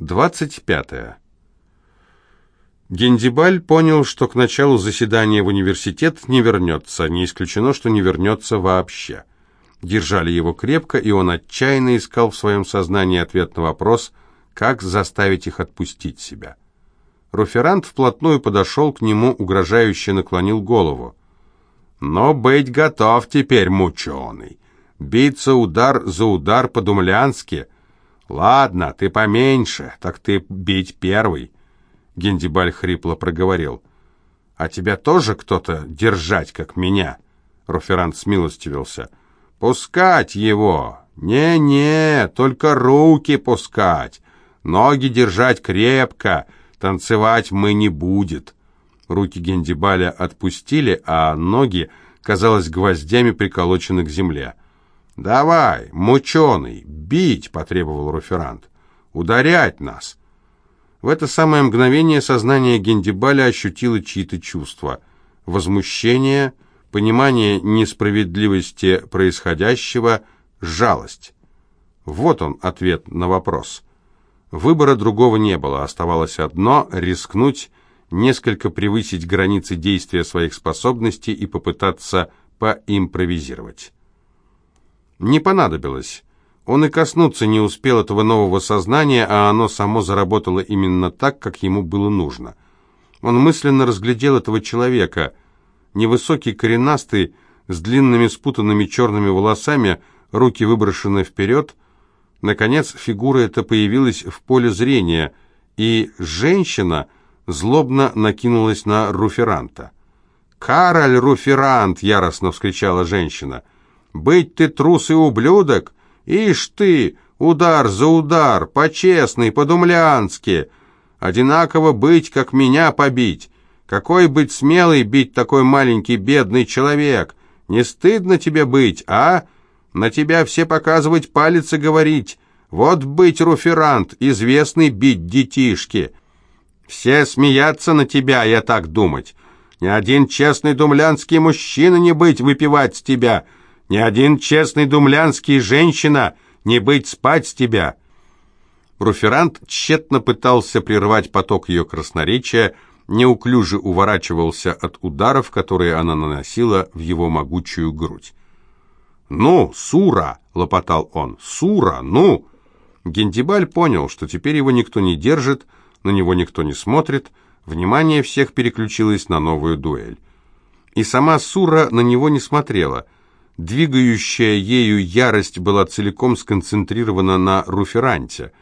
25. Гендибаль понял, что к началу заседания в университет не вернется, не исключено, что не вернется вообще. Держали его крепко, и он отчаянно искал в своем сознании ответ на вопрос, как заставить их отпустить себя. Руферант вплотную подошел к нему, угрожающе наклонил голову. «Но быть готов теперь, мученый! Биться удар за удар по-думлянски!» «Ладно, ты поменьше, так ты бить первый», — Гендибаль хрипло проговорил. «А тебя тоже кто-то держать, как меня?» Руферант смилостивился. «Пускать его! Не-не, только руки пускать! Ноги держать крепко, танцевать мы не будет!» Руки Гендибаля отпустили, а ноги, казалось, гвоздями приколочены к земле. «Давай, мученый, бить!» — потребовал Руферант. «Ударять нас!» В это самое мгновение сознание Гендибаля ощутило чьи-то чувства. Возмущение, понимание несправедливости происходящего, жалость. Вот он, ответ на вопрос. Выбора другого не было, оставалось одно — рискнуть, несколько превысить границы действия своих способностей и попытаться поимпровизировать. Не понадобилось. Он и коснуться не успел этого нового сознания, а оно само заработало именно так, как ему было нужно. Он мысленно разглядел этого человека. Невысокий, коренастый, с длинными спутанными черными волосами, руки выброшены вперед. Наконец, фигура эта появилась в поле зрения, и женщина злобно накинулась на Руферанта. «Кароль Руферант!» — яростно вскричала женщина — быть ты трус и ублюдок? Ишь ты, удар за удар, по-честный, по-думлянски. Одинаково быть, как меня побить. Какой быть смелый бить такой маленький бедный человек? Не стыдно тебе быть, а? На тебя все показывать палец и говорить. Вот быть руферант, известный бить детишки. Все смеяться на тебя, я так думать. Ни один честный думлянский мужчина не быть выпивать с тебя — ни один честный думлянский женщина не быть спать с тебя!» Руферант тщетно пытался прервать поток ее красноречия, неуклюже уворачивался от ударов, которые она наносила в его могучую грудь. «Ну, Сура!» — лопотал он. «Сура, ну!» Гендибаль понял, что теперь его никто не держит, на него никто не смотрит, внимание всех переключилось на новую дуэль. И сама Сура на него не смотрела — Двигающая ею ярость была целиком сконцентрирована на Руферанте.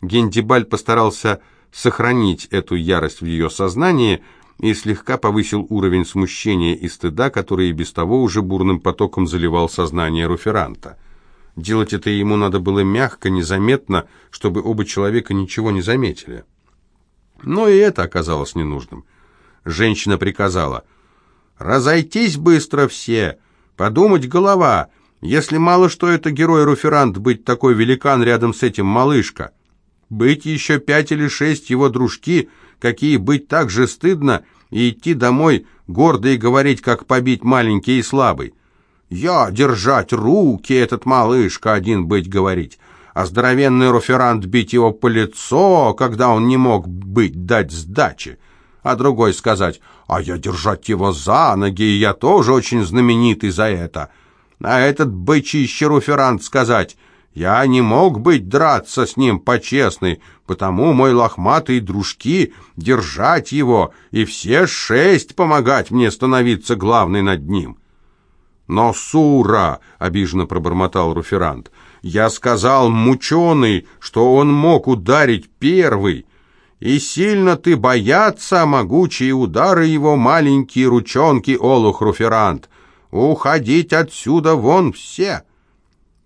Гендибаль постарался сохранить эту ярость в ее сознании и слегка повысил уровень смущения и стыда, который и без того уже бурным потоком заливал сознание Руферанта. Делать это ему надо было мягко, незаметно, чтобы оба человека ничего не заметили. Но и это оказалось ненужным. Женщина приказала «Разойтись быстро все!» Подумать голова, если мало что это герой-руферант, быть такой великан рядом с этим малышка. Быть еще пять или шесть его дружки, какие быть так же стыдно, и идти домой гордо и говорить, как побить маленький и слабый. Я держать руки, этот малышка один быть говорить, а здоровенный руферант бить его по лицо, когда он не мог быть дать сдачи а другой сказать, а я держать его за ноги, и я тоже очень знаменитый за это. А этот бычище руферант сказать, я не мог быть драться с ним по-честной, потому мой лохматый дружки держать его, и все шесть помогать мне становиться главной над ним. «Но, Сура!» — обиженно пробормотал Руферант. «Я сказал, мученый, что он мог ударить первый. И сильно ты боятся могучие удары его маленькие ручонки, Олух Руферант. Уходить отсюда вон все.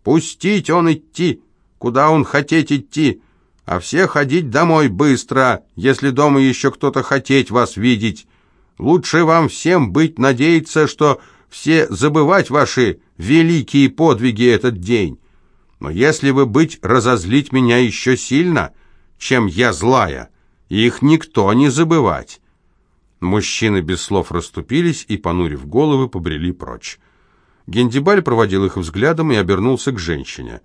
Пустить он идти, куда он хотеть идти, а все ходить домой быстро, если дома еще кто-то хотеть вас видеть. Лучше вам всем быть надеяться, что все забывать ваши великие подвиги этот день. Но если вы быть разозлить меня еще сильно, чем я злая, их никто не забывать. Мужчины без слов расступились и, понурив головы, побрели прочь. Гендибаль проводил их взглядом и обернулся к женщине.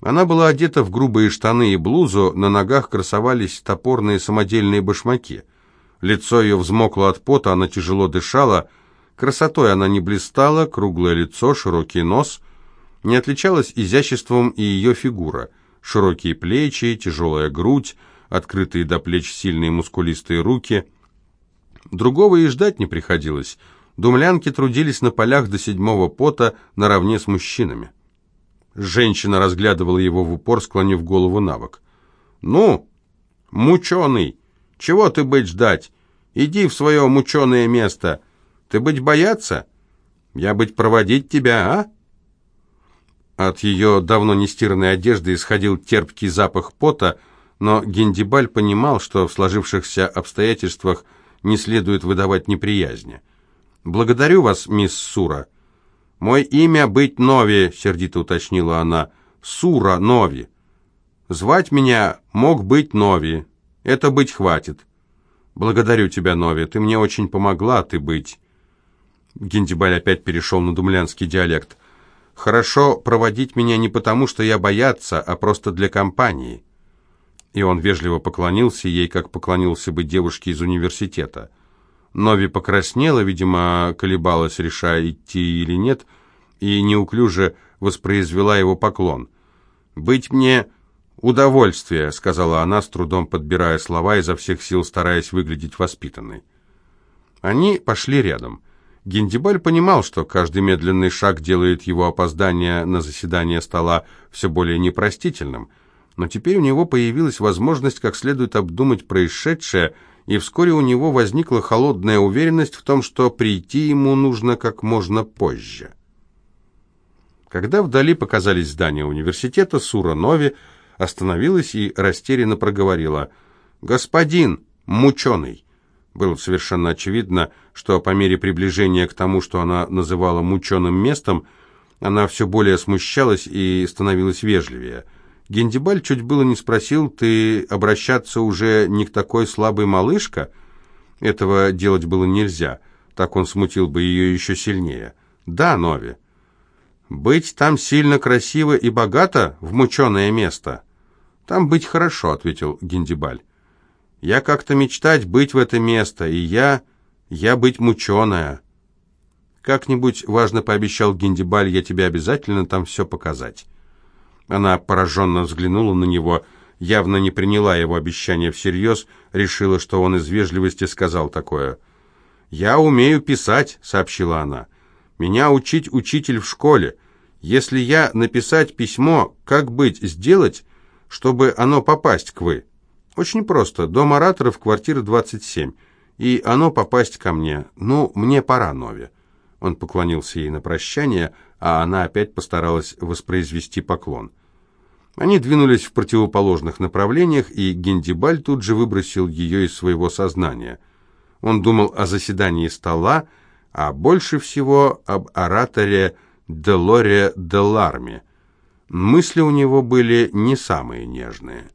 Она была одета в грубые штаны и блузу, на ногах красовались топорные самодельные башмаки. Лицо ее взмокло от пота, она тяжело дышала. Красотой она не блистала, круглое лицо, широкий нос. Не отличалась изяществом и ее фигура. Широкие плечи, тяжелая грудь, открытые до плеч сильные мускулистые руки. Другого и ждать не приходилось. Думлянки трудились на полях до седьмого пота наравне с мужчинами. Женщина разглядывала его в упор, склонив голову на бок. «Ну, мученый, чего ты быть ждать? Иди в свое мученое место. Ты быть бояться? Я быть проводить тебя, а?» От ее давно нестиранной одежды исходил терпкий запах пота, но Гендибаль понимал, что в сложившихся обстоятельствах не следует выдавать неприязни. «Благодарю вас, мисс Сура», «Мой имя быть Нови», — сердито уточнила она. «Сура Нови». «Звать меня мог быть Нови. Это быть хватит». «Благодарю тебя, Нови. Ты мне очень помогла, ты быть». Гендибаль опять перешел на думлянский диалект. «Хорошо проводить меня не потому, что я бояться, а просто для компании». И он вежливо поклонился ей, как поклонился бы девушке из университета. Нови покраснела, видимо, колебалась, решая, идти или нет, и неуклюже воспроизвела его поклон. «Быть мне удовольствие», — сказала она, с трудом подбирая слова, изо всех сил стараясь выглядеть воспитанной. Они пошли рядом. Гендибаль понимал, что каждый медленный шаг делает его опоздание на заседание стола все более непростительным, но теперь у него появилась возможность как следует обдумать происшедшее — и вскоре у него возникла холодная уверенность в том, что прийти ему нужно как можно позже. Когда вдали показались здания университета, Сура Нови остановилась и растерянно проговорила «Господин, мученый!» Было совершенно очевидно, что по мере приближения к тому, что она называла мученым местом, она все более смущалась и становилась вежливее – Гендибаль чуть было не спросил, ты обращаться уже не к такой слабой малышка? Этого делать было нельзя, так он смутил бы ее еще сильнее. Да, Нови. Быть там сильно красиво и богато в мученое место? Там быть хорошо, ответил Гендибаль. Я как-то мечтать быть в это место, и я... я быть мученая. Как-нибудь, важно пообещал Гендибаль, я тебе обязательно там все показать. Она пораженно взглянула на него, явно не приняла его обещание всерьез, решила, что он из вежливости сказал такое. «Я умею писать», — сообщила она. «Меня учить учитель в школе. Если я написать письмо, как быть, сделать, чтобы оно попасть к вы?» «Очень просто. Дом ораторов, квартира 27. И оно попасть ко мне. Ну, мне пора, Нови». Он поклонился ей на прощание, а она опять постаралась воспроизвести поклон. Они двинулись в противоположных направлениях, и Гендибаль тут же выбросил ее из своего сознания. Он думал о заседании стола, а больше всего об ораторе Делоре Деларме. Мысли у него были не самые нежные.